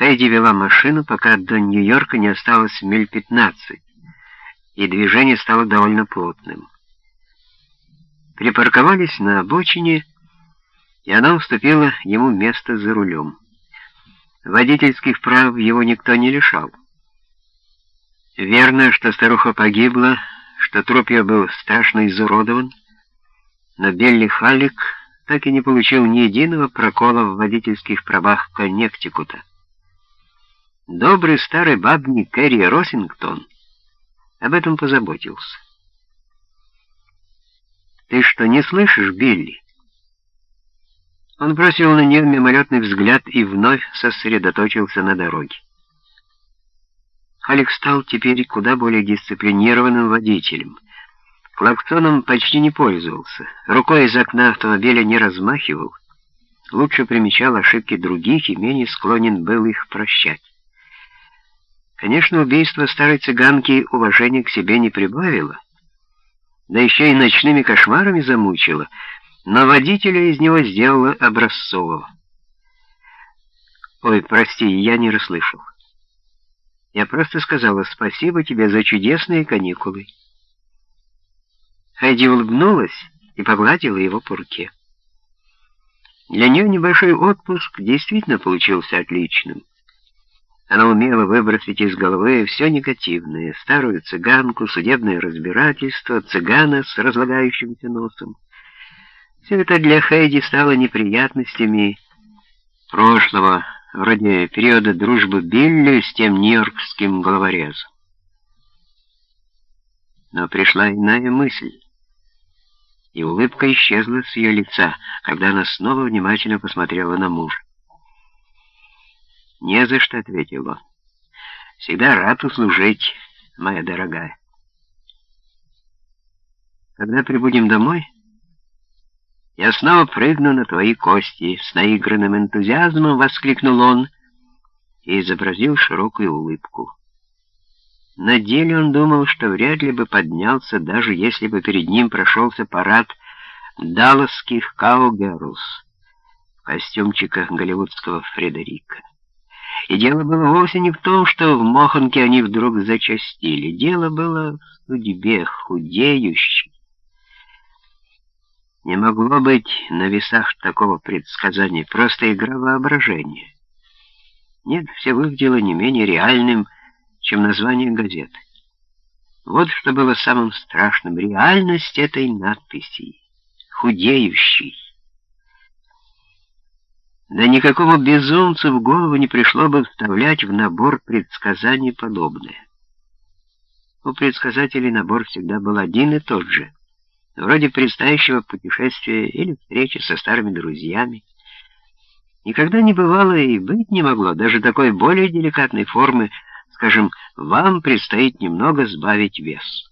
Хайди вела машину, пока до Нью-Йорка не осталось миль 15, и движение стало довольно плотным. Припарковались на обочине, и она уступила ему место за рулем. Водительских прав его никто не лишал. Верно, что старуха погибла, что труп ее был страшно изуродован, но Белли Халлик так и не получил ни единого прокола в водительских правах Коннектикута. Добрый старый бабник Кэрри Росингтон об этом позаботился. «Ты что, не слышишь, Билли?» Он бросил на нее мимолетный взгляд и вновь сосредоточился на дороге. Халик стал теперь куда более дисциплинированным водителем. Клаксоном почти не пользовался, рукой из окна автомобиля не размахивал, лучше примечал ошибки других и менее склонен был их прощать. Конечно, убийство старой цыганки уважения к себе не прибавило, да еще и ночными кошмарами замучило, но водителя из него сделало образцового. «Ой, прости, я не расслышал. Я просто сказала спасибо тебе за чудесные каникулы». Хайди улыбнулась и погладила его по руке. Для нее небольшой отпуск действительно получился отличным. Она умела выбросить из головы все негативное, старую цыганку, судебное разбирательство, цыгана с разлагающимся носом. Все это для Хейди стало неприятностями прошлого, вроде периода дружбы Билли с тем нью-йоркским головорезом. Но пришла иная мысль, и улыбка исчезла с ее лица, когда она снова внимательно посмотрела на мужа. «Не за что», — ответил он. «Всегда рад услужить, моя дорогая». «Когда прибудем домой, я снова прыгну на твои кости», — с наигранным энтузиазмом воскликнул он и изобразил широкую улыбку. На деле он думал, что вряд ли бы поднялся, даже если бы перед ним прошелся парад далласских каугерлс в костюмчиках голливудского Фредерика. И дело было вовсе не в том, что в Моханке они вдруг зачастили. Дело было в судьбе худеющей. Не могло быть на весах такого предсказания, просто игра воображения. Нет, все выглядело не менее реальным, чем название газеты. Вот что было самым страшным — реальность этой надписи. Худеющий. Да никакому безумцу в голову не пришло бы вставлять в набор предсказаний подобное. У предсказателей набор всегда был один и тот же, вроде предстоящего путешествия или встречи со старыми друзьями. Никогда не бывало и быть не могло даже такой более деликатной формы, скажем, «вам предстоит немного сбавить вес».